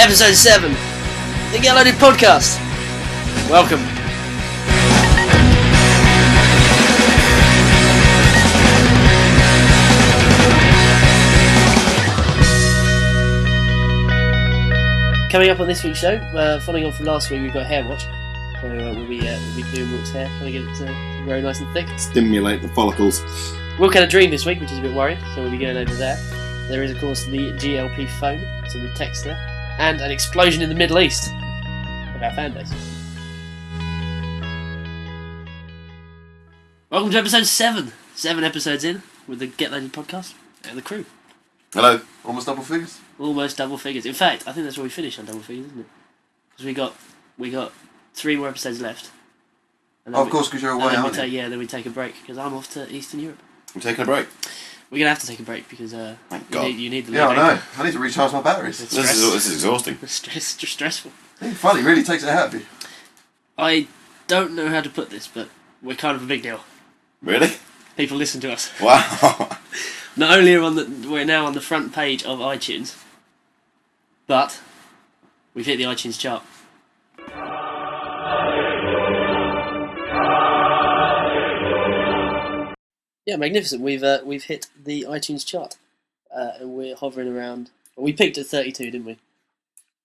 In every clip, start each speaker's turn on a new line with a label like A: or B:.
A: Episode 7, the Get Loaded Podcast. Welcome. Coming up on this week's show, uh, following on from last week, we've got Hair Watch. So uh, we'll, be, uh, we'll be doing Wilk's hair, trying to get it uh, very nice and thick.
B: Stimulate the follicles.
A: Wilk had a dream this week, which is a bit worrying, so we'll be going over there. There is, of course, the GLP phone, so the text there, and an explosion in the Middle East of our fan base. Welcome to episode 7. Seven episodes in with the Get Loaded podcast and the crew.
B: Hello. Almost double figures.
A: Almost double figures. In fact, I think that's where we finish on double figures, isn't it? Because we got we got three more episodes left. And then
B: Oh, of
A: we-
B: course, because you're
A: and
B: away,
A: then we
B: aren't
A: take,
B: you?
A: yeah, then we take a break because I'm off to Eastern Europe.
B: I'm taking a break.
A: We're gonna have to take a break because uh,
B: Thank
A: you
B: God.
A: need, you need the
B: Yeah, I know. I need to recharge my batteries.
A: It's
B: This
A: stress.
B: is, this is exhausting.
A: It's stress, just stressful.
B: It's funny, really takes it out of you.
A: I don't know how to put this, but we're kind of a big deal.
B: Really?
A: People listen to us.
B: Wow.
A: Not only are on the we're now on the front page of iTunes, but we've hit the iTunes chart. Yeah, magnificent. We've uh, we've hit the iTunes chart, uh, and we're hovering around. Well, we peaked at thirty-two, didn't we?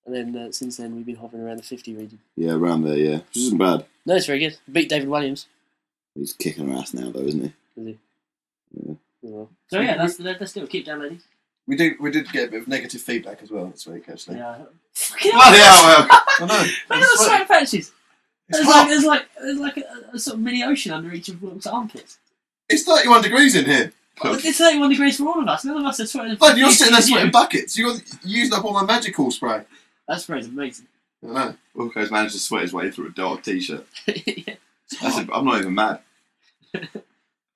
A: And then uh, since then, we've been hovering around the fifty region.
B: yeah, around there, yeah. Which isn't bad.
A: No, it's very good. Beat David Williams.
B: He's kicking our ass now, though, isn't he?
A: Is he?
B: Yeah.
A: Oh, So yeah, that's that's still keep downloading.
C: We did we did get a bit of negative feedback as well this week actually.
A: Yeah.
B: Bloody hell, well.
C: I know.
A: Look at the
C: swear.
A: sweat patches.
C: It's
A: There's like, there's like there's like a, a sort of mini ocean under each of Wilk's armpits.
C: It's 31 degrees in here.
A: Well, it's 31 degrees for all of us. None of us are sweating.
C: But you're sitting there
A: You.
C: sweating buckets. You're using up all my magical spray.
A: That spray's amazing.
C: I know.
B: Wilco's managed to sweat his way through a dark t-shirt.
A: yeah.
B: That's a, I'm not even mad.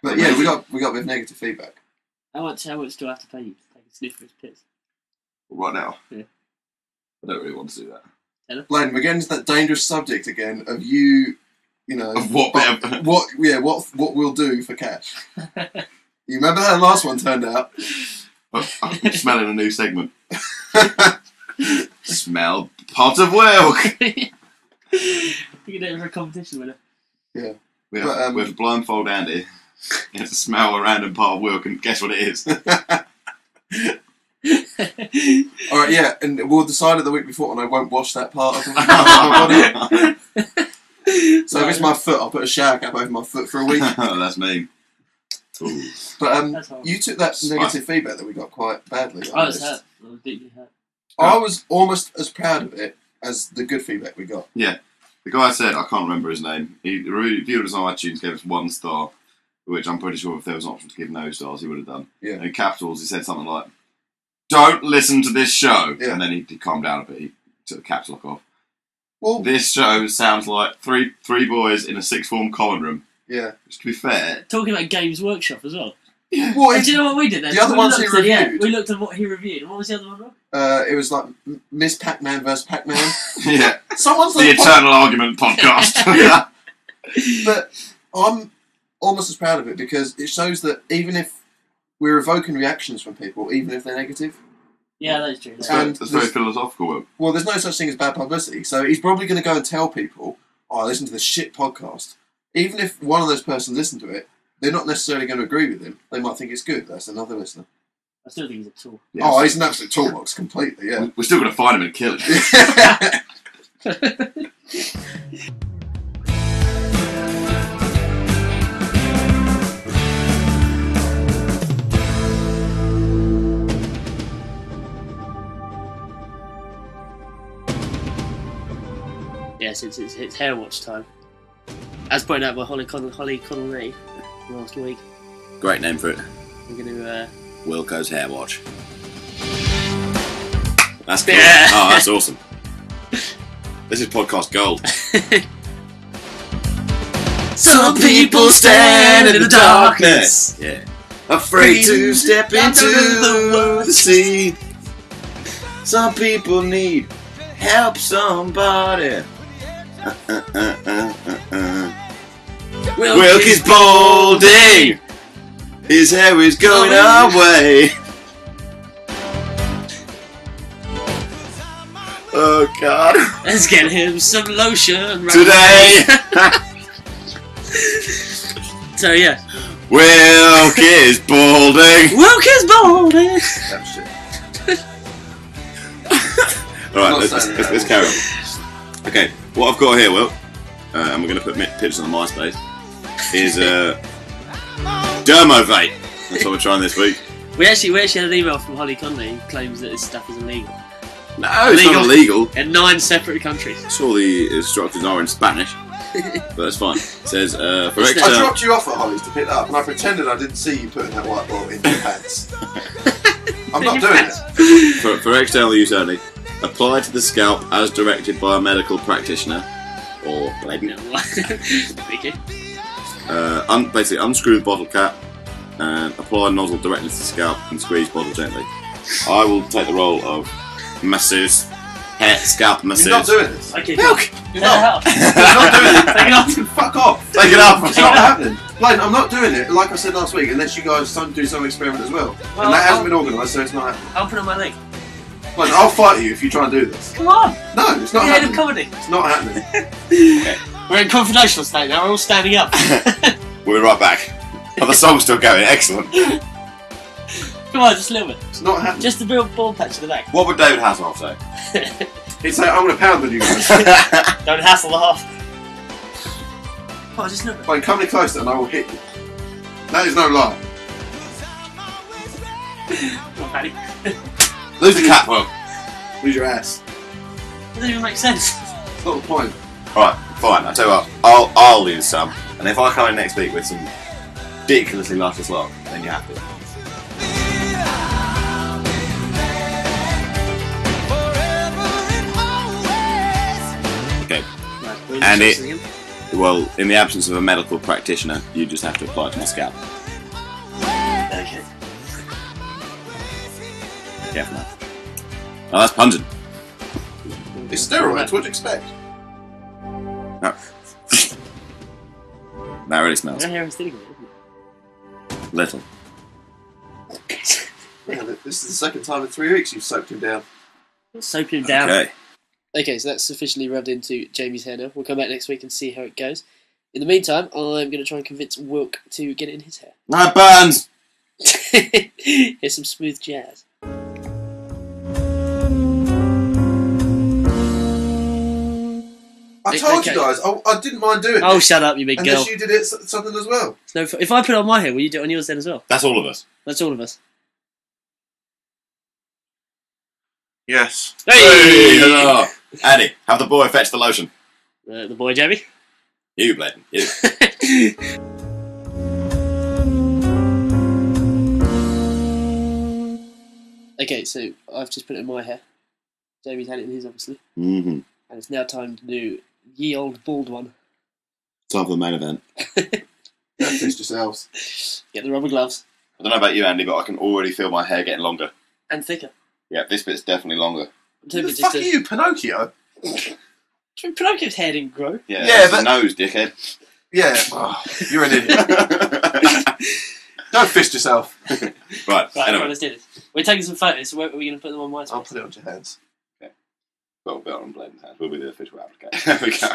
C: But yeah, we got we got a bit of negative feedback.
A: How much how much do I have to pay you to take a sniff of his piss?
B: Right now.
A: Yeah.
B: I don't really want to do that.
C: Blaine, we're getting to that dangerous subject again of you, you know,
B: Of what
C: but- what yeah, what what we'll do for cash. You remember how the last one turned out?
B: Oh, I'm smelling a new segment. Smell pot of Wilk.
A: you can do it for a competition with it.
B: We have,
C: But, um,
B: we have to blindfold Andy. He has to smell a random part of Wilk and guess what it is.
C: All right, yeah, and we'll decide it the week before, and I won't wash that part of my body. So my foot, I'll put a shower cap over my foot for a week.
B: That's me. Ooh.
C: But um,
A: That's horrible.
C: you took that
B: Spice.
C: negative feedback that we got quite badly.
A: I was
C: honest.
A: hurt. I was deeply hurt.
C: I was almost as proud of it as the good feedback we got. Yeah.
B: The guy said, I can't remember his name. He reviewed us on iTunes, gave us one star, which I'm pretty sure if there was an option to give no stars, he would have done.
C: Yeah.
B: And in capitals, he said something like, Don't listen to this show.
C: Yeah.
B: And then he, he calmed down a bit. He took the caps lock off.
C: Well,
B: This show sounds like three three boys in a sixth form common room.
C: yeah.
B: Which, to be fair,
A: Talking about Games Workshop as well.
C: Well,
A: And
C: it,
A: do you know what we did then?
C: The other
A: we
C: ones he
A: looked at- yeah,
C: reviewed.
A: we looked at what he reviewed. And what was the other one? Rob?
C: uh, it was like M- Miss Pac-Man versus Pac-Man.
B: yeah,
C: Someone's
B: the
C: like,
B: Eternal Argument podcast.
C: but I'm almost as proud of it because it shows that even if we're evoking reactions from people, even if they're negative,
A: Yeah, that's true.
B: It's
A: That's
B: very,
C: And
B: it's very philosophical. Will.
C: well, there's no such thing as bad publicity. So he's probably going to go and tell people, "Oh, I listen to the shit podcast." Even if one of those persons listen to it, they're not necessarily going to agree with him. They might think it's good. That's another listener.
A: I still think he's a tool.
B: Yeah,
C: oh, he's an absolute toolbox, completely. Yeah.
B: We're still going to find him and kill him.
A: It's, it's hair watch time. As pointed out by Holly, Con- Holly Connolly last week,
B: Great name for it.
A: we're going to. Uh,
B: Wilco's Hair Watch. That's cool.
A: Yeah.
B: Oh, that's awesome. This is podcast gold.
A: Some people stand in the darkness.
B: Yeah. Afraid to step into the sea. Some people need help somebody. Uh, uh, uh, uh, uh, uh. Wilk is balding. His hair is going away. Oh God.
A: Let's get him some lotion. right
B: Today,
A: So yeah,
B: Wilk is balding.
A: Wilk is balding.
C: Damn shit.
B: All right, let's, let's,
C: saying
B: let's,
C: that.
B: let's carry on. Okay, what I've got here, Will, uh, and we're going to put mi- pictures on the MySpace, is uh, Dermovate. That's what we're trying this week.
A: We actually we actually had an email from Holly Conley who claims that this stuff is illegal
B: No, it's not
A: Illegal.
B: illegal.
A: in nine separate countries.
B: Sure, the instructions are in Spanish, but that's fine. It says uh, for
A: It's
C: I dropped you off at Holly's to pick that up, and I pretended I didn't see you putting that white ball in your pants. I'm not doing it.
B: For, for external use only, apply to the scalp as directed by a medical practitioner or lady.
A: Thank you.
B: Uh, un- basically, unscrew the bottle cap and apply nozzle directly to the scalp and squeeze bottle gently. I will take the role of masseuse, hair scalp
C: You're not
B: masseuse.
C: doing this.
A: Okay,
B: Milk!
C: You're not.
A: Take
C: You're not doing it.
A: Take it off.
C: Fuck off.
B: Take it off.
C: It's not happening. Blaine, I'm not doing it, like I said last week, unless you guys some, do some experiment as well.
A: Well,
C: and that hasn't been organised, so it's not happening.
A: I'll put on my leg.
C: Blaine, I'll fight you if you try and do this.
A: Come on.
C: No, it's not
A: We're the head of comedy.
C: It's not happening.
A: We're in confidential state now. We're all standing up.
B: We'll be right back. Oh, the song's still going. Excellent.
A: Come on, just a little bit.
C: It's not happening.
A: Just a real ball patch in the back.
B: What would David Hasselhoff say?
C: He'd say, I'm going to pound on you guys.
A: Don't hassle the Hoff. Come on, just a little bit.
C: Blaine, come any closer and I will hit you. That is no lie.
A: Come on, Paddy.
B: Lose the cap, Will.
C: Lose your ass.
A: Doesn't even make sense.
C: That's not the point.
B: Alright, fine. I'll tell you what. I'll, I'll lose some. And if I come in next week with some ridiculously luscious log, then you're happy. Okay.
A: Right,
B: And it- Well, in the absence of a medical practitioner, you just have to apply to my scalp.
A: Okay.
B: Careful now. Oh, that's pungent.
C: It's steroids, what do you expect?
B: No. that really smells.
A: I hear him sitting.
B: Little.
C: Man, this is the second time in three weeks you've soaked him down.
A: Soap him down.
B: Okay.
A: Okay, so that's sufficiently rubbed into Jamie's hair now. We'll come back next week and see how it goes. In the meantime, I'm going to try and convince Wilk to get it in his hair.
B: No, it burns!
A: Here's some smooth jazz.
C: I
A: Okay.
C: told you guys, I, I didn't mind doing it.
A: Oh,
C: it.
A: shut up, you big girl.
C: Unless you did it something as well.
A: It's no if I put it on my hair, will you do it on yours then as well?
B: That's all of us.
A: That's all of us.
C: Yes.
A: Hey!
B: hello. Andy, have the boy fetch the lotion.
A: Uh, the boy Jamie.
B: You, Bladon. You.
A: okay, so I've just put it in my hair. Jamie's had it in his, obviously.
B: Mm-hmm.
A: And it's now time to do ye old bald one.
B: Time for the main event.
C: Fist yourselves.
A: Get the rubber gloves.
B: I don't know about you, Andy, but I can already feel my hair getting longer.
A: And thicker.
B: Yeah, this bit's definitely longer.
C: Who the
A: tempted just
C: fuck
A: to...
C: are you, Pinocchio?
A: Pinocchio's hair didn't grow.
B: Yeah,
C: Yeah,
B: it's
C: but-
B: nose, dickhead.
C: Yeah. Oh, you're an idiot. Don't fist yourself.
B: right,
A: Right,
B: anyway.
A: right, let's do this. We're taking some photos, so where are we going to put them on my
C: I'll put it on your hands.
B: Well, Bill and Bladon's hands will be the official application. there we go.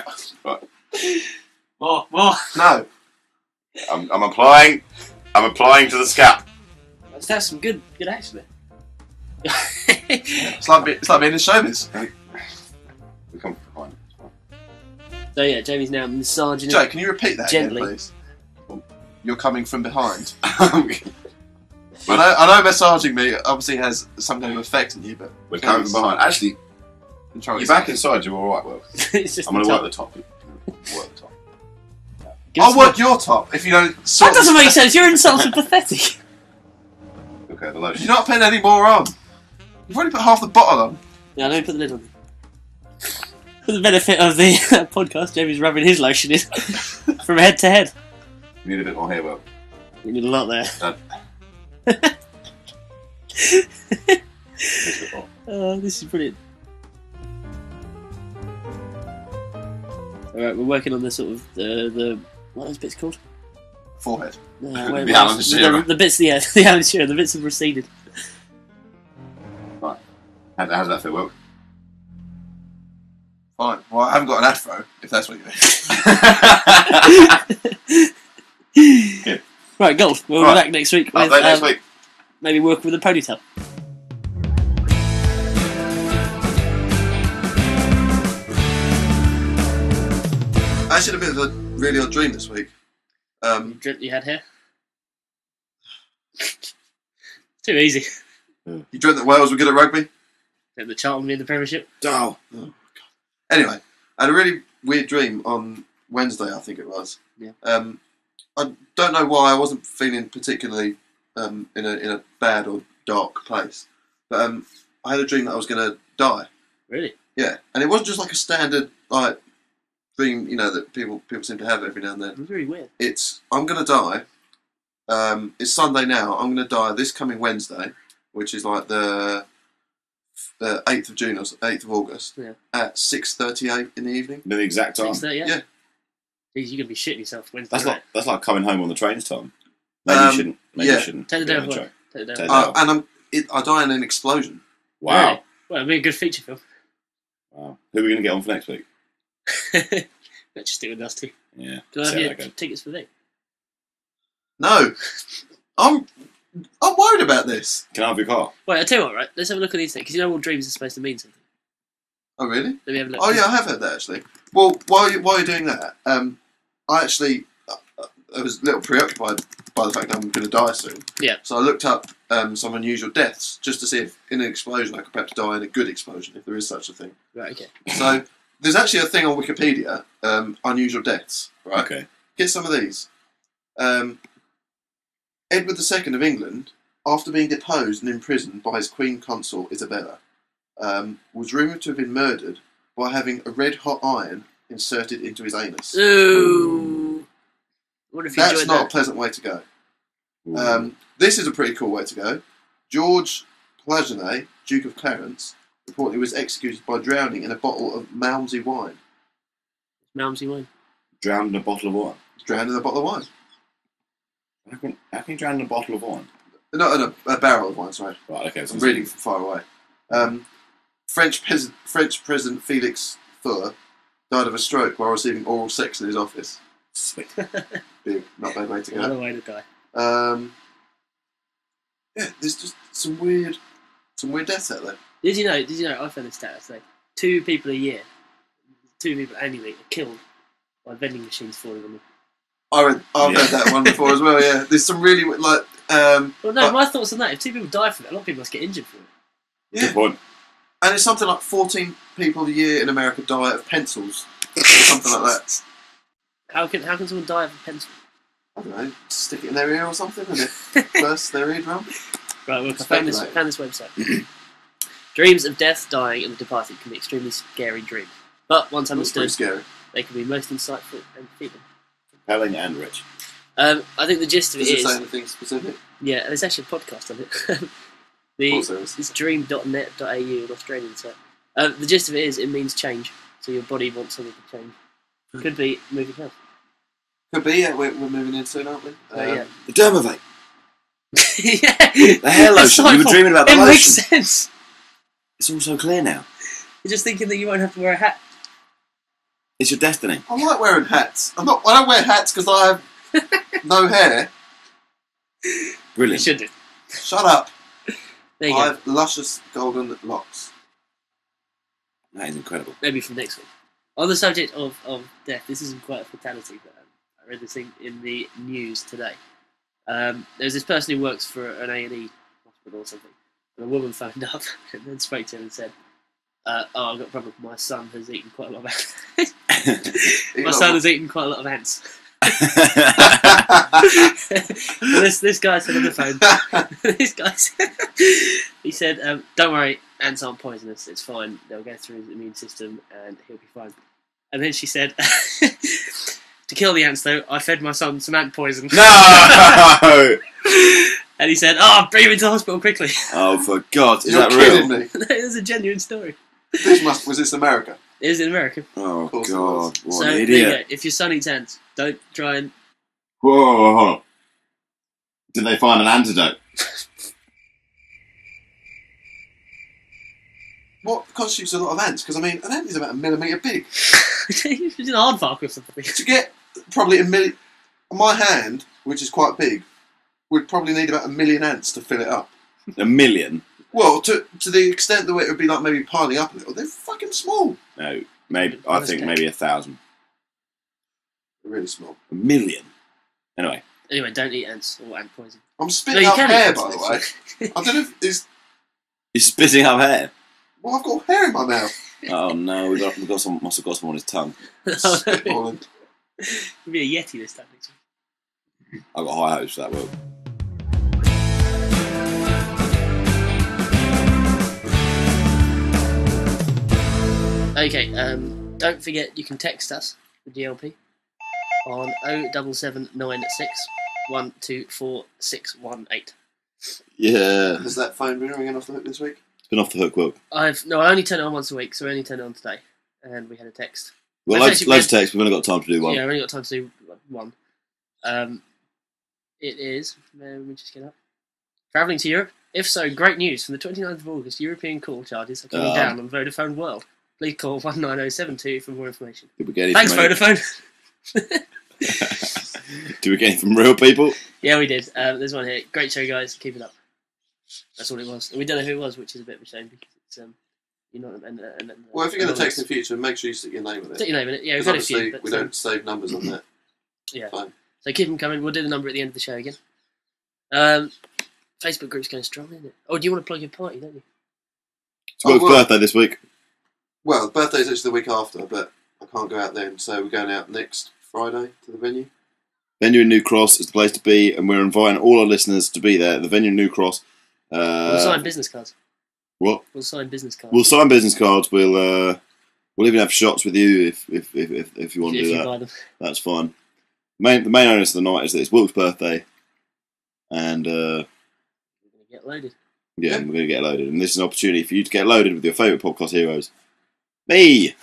B: Right.
A: More, more.
C: No.
B: I'm, I'm applying. I'm applying to the scalp.
A: Let's have some good, good action there.
C: It's like, be- it's like being in showbiz.
B: We come from behind.
A: so yeah, Jamie's now massaging
C: Joe,
A: it.
C: can you repeat that
A: Gently.
C: again, please? You're coming from behind.
B: We're
C: I know, I know massaging me obviously has some kind of effect on you, but We're
B: coming from behind. Actually,
C: control
B: you're back inside. You're all right, Will.
A: it's just
B: I'm going to
A: the
B: work the top. Work the top.
A: Give
C: I'll work your top if you don't
A: That doesn't make sense. Your insults are pathetic.
B: Okay, the lotion.
C: You're not putting any more on. You've already put half the bottle on.
A: Yeah, let me put the lid on. For the benefit of the podcast, Jamie's rubbing his lotion in from head to head.
B: You need a bit more hair, Will.
A: You need a lot there.
B: Done. Just a bit more.
A: Oh, this is brilliant. Alright, we're working on the sort of the the what are those bits called?
C: Forehead.
A: Uh,
B: The
A: where-
B: Alan
A: the,
B: Shearer.
A: the, bits, yeah, the Alan Shearer, the bits have receded.
B: How, how does that feel, Will?
C: Fine. Well, I haven't got an afro, if that's what you mean.
A: Right, golf. We'll
C: Right.
A: be back next week with
C: next
A: um,
C: week.
A: maybe work with a ponytail.
C: I actually had a bit of a really odd dream this week.
A: You
C: Um,
A: dreamt you had hair? Too easy.
C: you dreamt that Wales were good at rugby?
A: Dreamt that Charlton in the Premiership.
B: Oh, god.
C: Anyway, I had a really weird dream on Wednesday, I think it was.
A: Yeah.
C: Um, I don't know why I wasn't feeling particularly um, in a in a bad or dark place, but um, I had a dream that I was going to die.
A: Really?
C: Yeah, and it wasn't just like a standard like dream, you know, that people people seem to have every now and then.
A: It was really weird.
C: It's I'm going to die. Um, it's Sunday now. I'm going to die this coming Wednesday, which is like the the eighth of June or eighth of August
A: Yeah.
C: at six thirty eight in the evening.
B: the exact time.
A: Six thirty, yeah?
C: Yeah.
A: Jeez, you're going to be shitting yourself Wednesday
B: That's
A: night.
B: like that's like coming home on the trains time. Maybe
C: Um,
B: you shouldn't. Maybe
C: yeah.
B: you shouldn't.
A: Take the
B: be
A: day
B: on
A: off
B: the
A: work.
B: train.
A: Take it
B: Take
A: down.
B: the-
C: Uh, and I'm it, I die in an explosion.
B: Wow.
A: Really? Well, it'd be a good feature film.
B: wow. Who are we going to get on for next week?
A: Let's just do with us two.
B: Yeah.
A: Do I have
B: see
A: your
B: that
A: tickets for me?
C: No, I'm I'm worried about this.
B: Can I have your car?
A: Wait, I tell you what, right? Let's have a look at these things because you know all dreams are supposed to mean something.
C: Oh really?
A: Let me have a look.
C: Oh yeah, I have heard that actually. Well, while you, while you're doing that, um, I actually uh, uh, I was a little preoccupied by the fact that I'm going to die soon.
A: Yeah.
C: So I looked up um, some unusual deaths just to see if in an explosion I could perhaps die in a good explosion, if there is such a thing.
A: Right, okay.
C: So there's actually a thing on Wikipedia, um, unusual deaths. Right.
B: Okay.
C: Get some of these. Um, Edward II of England, after being deposed and imprisoned by his Queen Consort Isabella, um, was rumoured to have been murdered by having a red hot iron inserted into his anus.
A: Ooh. I wonder if
C: That's
A: enjoyed
C: not a pleasant way to go. Um, this is a pretty cool way to go. George Plantagenet, Duke of Clarence, reportedly was executed by drowning in a bottle of Malmsey wine.
A: Malmsey wine.
B: drowned in a bottle of wine.
C: He was drowned in a bottle of wine.
B: How can, how can you drown in a bottle of wine?
C: Not in a, a barrel of wine, sorry.
B: Right. Okay.
C: I'm reading from far away. Um, French, pres- French President Felix Faure died of a stroke while receiving oral sex in his office.
B: Sweet.
C: Big, not bad way to go.
A: Another way to die.
C: Um, yeah, there's just some weird, some weird deaths out there.
A: Did you know? Did you know? I found a stat today. Two people a year, two people annually are killed by vending machines falling on them.
C: I read, I've
B: Yeah.
C: read that one before as well. Yeah, there's some really like, um,
A: Well, no,
C: But-
A: my thoughts on that. If two people die from it, a lot of people must get injured from it.
B: Good point.
C: and it's something like 14 people a year in America die of pencils, or something like that.
A: How can how can someone die of a pencil?
C: I don't know, stick it in their ear or something, and it bursts their eardrum.
A: Right, well, I found this,
C: Speculate.
A: found this website. Dreams of death, dying, and the departed can be extremely scary dreams. But once understood,
C: scary.
A: they can be most insightful and feeling.
B: Compelling and rich.
A: Um, I think the gist of it
C: Does it
A: is,
C: say anything specific?
A: yeah, there's actually a podcast on it. The
C: course there is.
A: it's dream.net.au, an Australian site. Um, the gist of it is, it means change. So your body wants something to change. Could be moving house.
C: Could be, yeah, we're, we're moving in soon, aren't we?
A: Oh,
C: Um,
A: yeah.
B: The Dermovate.
A: yeah.
B: The hair lotion. You were dreaming about the
A: It
B: lotion.
A: makes sense.
B: It's all so clear now.
A: You're just thinking that you won't have to wear a hat.
B: It's your destiny.
C: I like wearing hats. I'm not. I don't wear hats because I have no hair.
A: You
B: Brilliant.
A: should do.
C: Shut up.
A: There you
C: I
A: go.
C: have luscious golden locks.
B: That is incredible.
A: Maybe from next week. On the subject of, of death, this isn't quite a fatality, but um, I read this thing in the news today. Um, there's this person who works for an A and E hospital or something, and a woman phoned up and then spoke to him and said, uh, "Oh, I've got a problem. My son has eaten quite a lot of ants. My son has eaten quite a lot of ants." this this guy said on the phone. this guy said, he said, um, "Don't worry, ants aren't poisonous. It's fine. They'll go through his immune system and he'll be fine." And then she said, "To kill the ants, though, I fed my son some ant poison."
B: no!
A: And he said, "Oh, bring him into hospital quickly."
B: Oh, for God. Is
C: You're
B: that
C: kidding
B: real?
C: me.
A: it was a genuine story.
C: This must was this America?
A: It was in America.
B: Oh,
C: course it
B: God. What
A: so
B: an
A: there you
B: idiot.
A: go. If your son eats ants, don't try and.
B: Whoa, whoa, whoa. Did they find an antidote?
C: what constitutes a lot of ants? Because I mean, an ant is about a millimetre big.
A: It's an aardvark or something.
C: To get probably a million, my hand, which is quite big, would probably need about a million ants to fill it up.
B: A million?
C: Well, to to the extent that it would be like maybe piling up a little, they're fucking small.
B: No, maybe. I think maybe a thousand.
C: They're really small.
B: A million. Anyway,
A: Anyway, don't eat ants or ant poison.
C: I'm
A: No,
C: spitting
A: you
C: up
A: can
C: hair,
A: eat
C: by
A: ants.
C: the way. I don't know if it's.
B: you're spitting up hair.
C: Well, I've got hair in my mouth.
B: Oh no, we got we got some. Must have got some on his tongue.
C: Spitballing.
A: It'll be a yeti this time. next week.
B: I got high hopes for that. Will.
A: Okay, um, don't forget you can text us, the GLP, on 07796 124618.
B: Yeah,
C: Has that phone been ringing off the hook this week?
B: it's been off the hook. Will.
A: I've no, I only turn it on once a week, so I only turned it on today, and we had a text.
B: Well,
A: That's
B: loads,
A: actually
B: loads of
A: been-
B: text. We've only got time to do one.
A: Yeah, I've only got time to do one. Um, it is. Let me just get up. Travelling to Europe? If so, great news. From the 29th of August, European call charges are coming
B: Um.
A: down on Vodafone World. Please call 19072 for more information.
B: Did we get any
A: Thanks,
B: from any-
A: Vodafone.
B: Did we get any from real people?
A: yeah, we did. Um, there's one here. Great show, guys. Keep it up. That's all it was. And we don't know who it was, which is a bit of a shame because it's um, you're not. And, and, and,
C: Well, if you're going to text in the future, make sure you stick your name on
A: Put
C: it.
A: your name in it. Yeah, we've
C: Because
A: got a few. But,
C: we
A: um,
C: don't save numbers on that.
A: Yeah.
C: Fine.
A: So keep them coming. We'll do the number at the end of the show again. Um, Facebook group's going strong, isn't it? Oh, do you want to plug your party, don't you?
B: It's Will's
C: Oh, well-
B: birthday this week.
C: Well, the birthday's actually the week after, but I can't go out then, so we're going out next Friday to the venue.
B: Venue in New Cross is the place to be, and we're inviting all our listeners to be there. The venue in New Cross. Uh,
A: we'll sign business cards.
B: what?
A: We'll sign business cards.
B: We'll sign business cards. We'll uh, we'll even have shots with you if if if, if, if you want
A: if
B: to do
A: you
B: that.
A: buy them.
B: That's fine. Main, the main onus of the night is that it's Wilk's birthday, and uh,
A: We're going to get loaded.
B: yeah,
C: Yeah.
B: we're going to get loaded. And this is an opportunity for you to get loaded with your favourite podcast heroes. Me.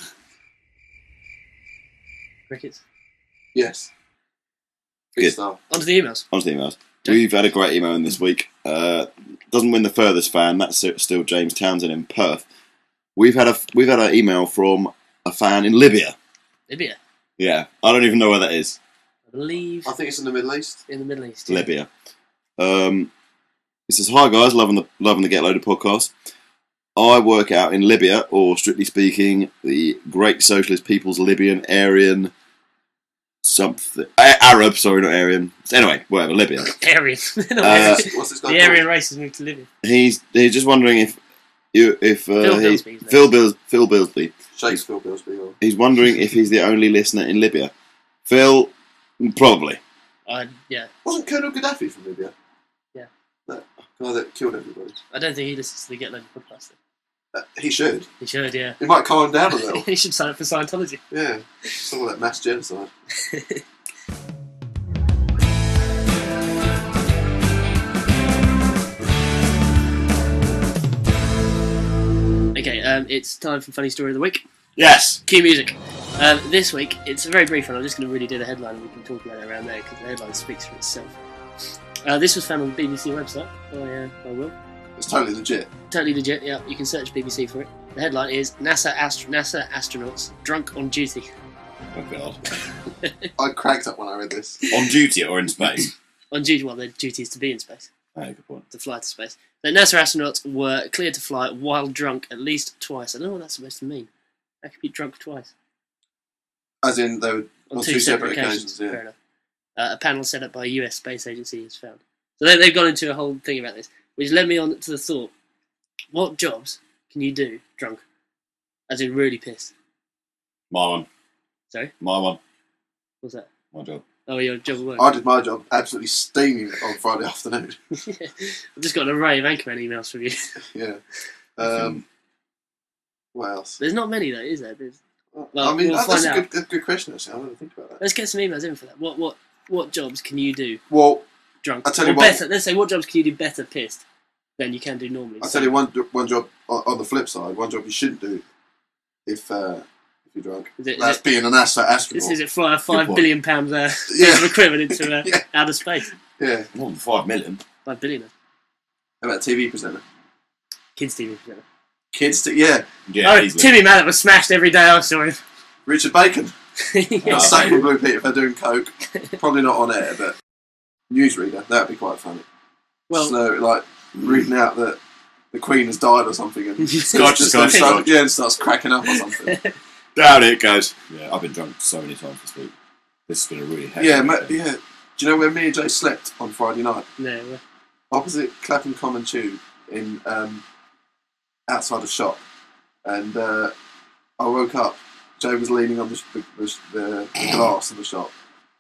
A: Crickets.
C: Yes. Big
B: Good.
C: stuff.
A: On to the emails.
B: On to the emails. We've had a great email in this week. Uh, doesn't win the furthest fan. That's still James Townsend in Perth. We've had a we've had an email from a fan in Libya.
A: Libya.
B: Yeah, I don't even know where that is.
A: I believe
C: I think it's in the Middle East.
A: in the Middle East. yeah.
B: Libya. Um, it says, "Hi guys, loving the loving the Get Loaded podcast. I work out in Libya, or strictly speaking, the Great Socialist People's Libyan Aryan something A- Arab. Sorry, not Aryan. Anyway, whatever. Libya.
A: Aryan.
B: Uh,
C: What's this guy
A: the
C: called?
A: Aryan race has moved to Libya.
B: He's he's just wondering if you if uh,
A: Phil
B: he-
A: Bilsby, isn't?
B: Phil Bills Phil Bilsby.
C: Shakespeare Bilsby. Or...
B: He's wondering if he's the only listener in Libya. Phil, probably.
A: I, yeah,
C: Wasn't Colonel Gaddafi from Libya?
A: Yeah.
C: That guy that killed everybody.
A: I don't think he listens to the Get Loaded podcast. though.
C: Uh, he should.
A: He should, yeah.
C: He might calm down a little.
A: he should sign up for Scientology.
C: yeah. Some of that mass genocide.
A: Okay, um, it's time for funny story of the week.
B: Yes.
A: Cue music. Um, this week, it's a very brief one. I'm just going to really do the headline and we can talk about it around there because the headline speaks for itself. Uh, this was found on the BBC website by, uh, by Will.
C: It's totally legit.
A: Totally legit, yeah. You can search BBC for it. The headline is NASA, ast- NASA astronauts drunk on duty.
B: Oh god.
C: I cracked up when I read this.
B: On duty or in space?
A: On duty, well, their duty is to be in space,
B: oh, good point.
A: to fly to space. The NASA astronauts were cleared to fly while drunk at least twice. I don't know what that's supposed to mean. I could be drunk twice.
C: As in, they were
A: on,
C: On
A: two,
C: two
A: separate,
C: separate
A: occasions.
C: occasions, yeah.
A: Fair enough. Uh, a panel set up by a US space agency has found. So they, they've gone into a whole thing about this, which led me on to the thought: what jobs can you do drunk? As in, really pissed.
B: My one.
A: Sorry,
B: My one.
A: what's that?
B: My job.
A: Oh, your job at work.
C: I did my job absolutely steaming on Friday afternoon.
A: I've just got an array of Anchorman emails from you.
C: yeah. Um, what else?
A: There's not many though, is there? There's,
C: I mean,
A: we'll
C: that- that's a good, good, good question. Actually, I didn't think about that.
A: let's get some emails in for that. What what what jobs can you do
C: Well,
A: drunk?
C: I'll tell
A: or
C: you what-
A: better. Let's say what jobs can you do better pissed than you can do normally.
C: I'll tell you one one job on, on the flip side. One job you shouldn't do if uh, if you're drunk.
A: Is it- is
C: That's
A: it-
C: being an NASA
A: This
C: astronaut.
A: is it fly a five
B: point.
A: billion pounds uh,
C: Yeah.
A: equipment into uh,
C: Yeah.
A: outer space.
C: yeah.
B: More than five million.
A: Five billion.
C: How about TV presenter?
A: Kids TV presenter.
C: Kids, to, yeah.
B: Yeah,
A: oh,
B: easily.
A: Timmy Mallett was smashed every day I saw him.
C: Richard Bacon.
A: Yeah.
C: Got sacked with Blue Peter for doing coke. Probably not on air, but newsreader. That'd be quite funny.
A: Well,
C: so like reading out that the Queen has died or something, and
B: Scotch,
C: just
B: scotch,
C: starts-
B: scotch.
C: yeah, and starts cracking up or something.
B: Down it goes. Yeah, I've been drunk so many times this week. This has been a really hectic
C: yeah, ma-
B: weekend.
C: yeah. Do you know where me and Jay slept on Friday night?
A: no, well,
C: Opposite Clapham Common Tube in um, outside a shop, and uh, I woke up. Jay was leaning on the, sh- the, the, sh- the, the glass of the shop,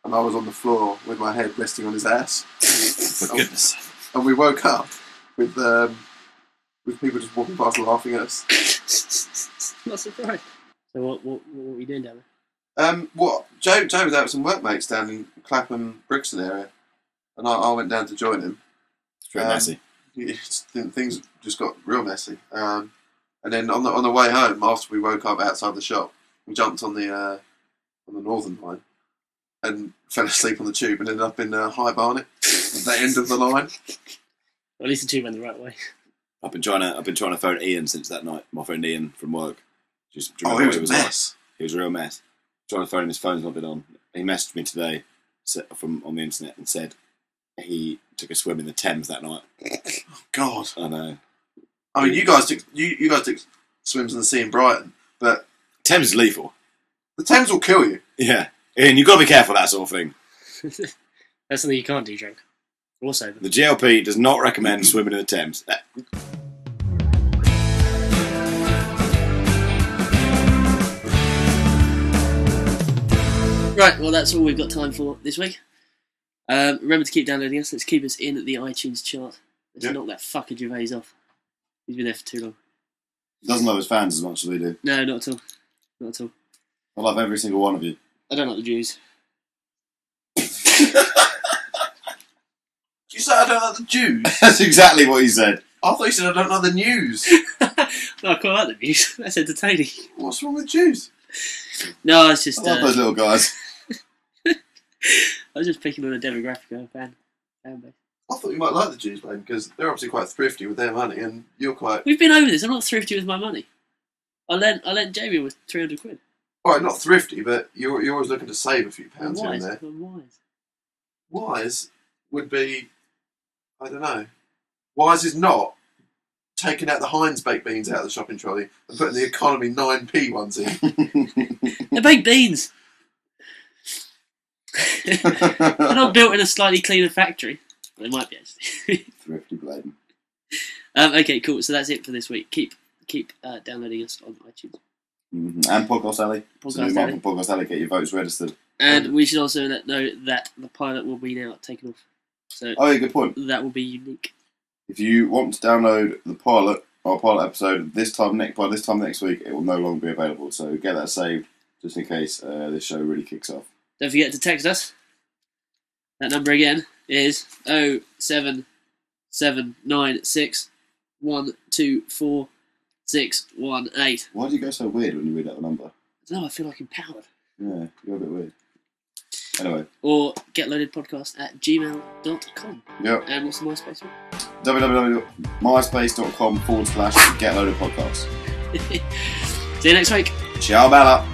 C: and I was on the floor with my head resting on his ass.
B: For goodness.
C: and we woke up with um, with people just walking past laughing at us.
A: not surprised. So what, what, what were you doing down there?
C: Um, what Joe Joe was out with some workmates down in Clapham Brixton area, and I, I went down to join him.
B: It's very
C: Um,
B: messy.
C: It's- things just got real messy. Um, and then on the on the way home, after we woke up outside the shop, we jumped on the uh, on the Northern line and fell asleep on the tube and ended up in uh, High Barnet, at the end of the line.
A: Well, at least the two went the right way.
B: I've been trying to I've been trying to phone Ian since that night. My friend Ian from work. Just do you
C: Oh,
B: remember
C: it was a mess.
B: like? He was a real mess. Trying to phone him, his phone's not been on. He messaged me today from on the internet and said he took a swim in the Thames that night.
C: Oh, God,
B: I know.
C: I mean, you guys took you, you guys took swims in the sea in Brighton, but
B: Thames is lethal.
C: the Thames will kill you.
B: Yeah. Ian, you've got to be careful that sort of thing.
A: That's something you can't do drunk. Or sober.
B: The GLP does not recommend swimming in the Thames. Uh,
A: Right, well, that's all we've got time for this week. Um, remember to keep downloading us. Let's keep us in the iTunes chart. Let's
C: Yeah.
A: knock that fucker Gervais off. He's been there for too long.
B: He doesn't love his fans as much as we do.
A: No, not at all. Not at all.
B: I love every single one of you.
A: I don't like the Jews.
C: You said I don't like the Jews.
B: That's exactly what he said.
C: I thought you said I don't like the news.
A: no, I quite like the news. That's entertaining.
C: What's wrong with Jews?
A: No, it's just
B: I love
A: uh,
B: those little guys.
A: I was just picking on a demographic of a fan. fan base.
C: I thought you might like the Jews, man, because they're obviously quite thrifty with their money, and you're quite
A: We've been over this. I'm not thrifty with my money. I lent I lent Jamie with three hundred quid.
C: all right, not thrifty, but you're you're always looking to save a few
A: I'm
C: pounds here and there.
A: I'm wise.
C: Wise would be, I don't know. Wise is not taking out the Heinz baked beans out of the shopping trolley and putting the economy nine p ones in.
A: They're baked beans. They're not built in a slightly cleaner factory. Well, they might be actually.
B: Thrifty Bladon.
A: um, okay, cool. So that's it for this week. Keep keep uh, downloading us on iTunes.
B: Mhm. And Podcast Alley. It's a new
A: Podcast
B: month
A: Alley.
B: Podcast Alley. Get your votes registered.
A: And we should also let know that the pilot will be now taken off. So
B: Oh, yeah, good point.
A: that will be unique.
B: If you want to download the pilot, our pilot episode, this time next by this time next week, it will no longer be available. So get that saved just in case uh, this show really kicks off.
A: Don't forget to text us. That number again is 07796124618.
B: Why do you go so weird when you read out the number?
A: No, I feel like empowered.
B: Yeah, you're a bit weird. Anyway,
A: Or getloadedpodcast at gmail.com.
B: yep.
A: And um, what's the MySpace one?
B: www.myspace.com forward slash get loaded podcast.
A: See you next week.
B: Ciao, Bella.